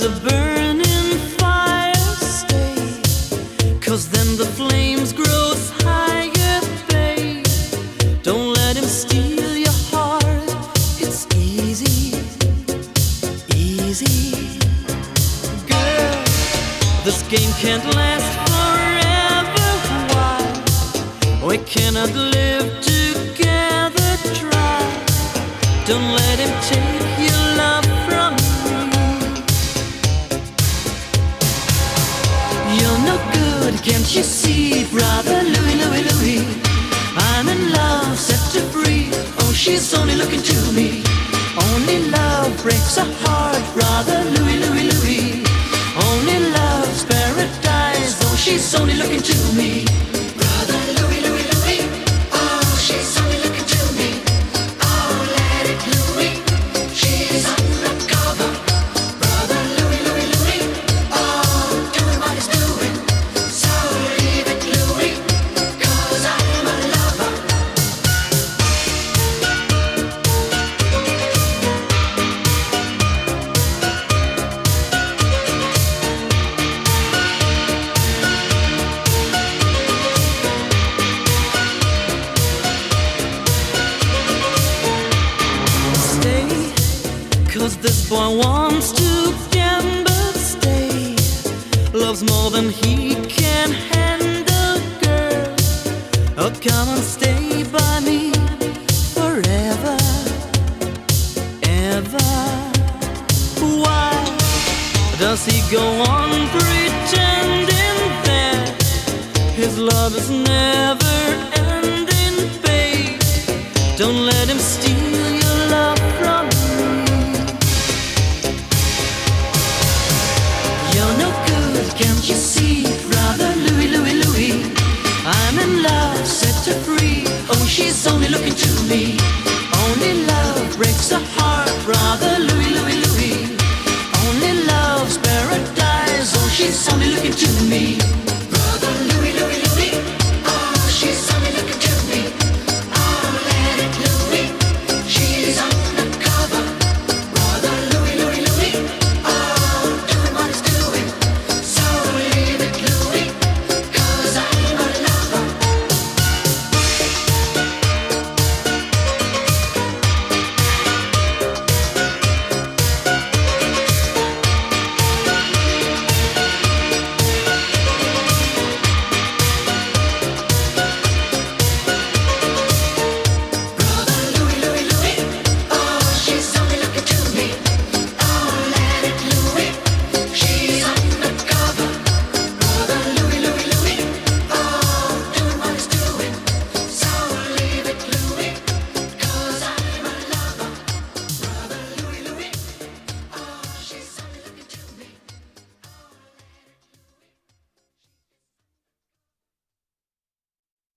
is burning fire stay cause then the flames grows higher babe. Don't let him steal your heart it's easy easy. Girl this game can't last forever. Why? We cannot live together try don't let him take you see, brother Louie, Louie, Louie? I'm in love, set to free. Oh, she's only looking to me. Cause this boy wants to gamble. Stay, loves more than he can handle, girl. Oh, come and stay by me forever, ever. Why does he go on pretending that his love is never a heart, brother Louie, Louie, Louie. Only love's paradise. Oh, she's only looking to me.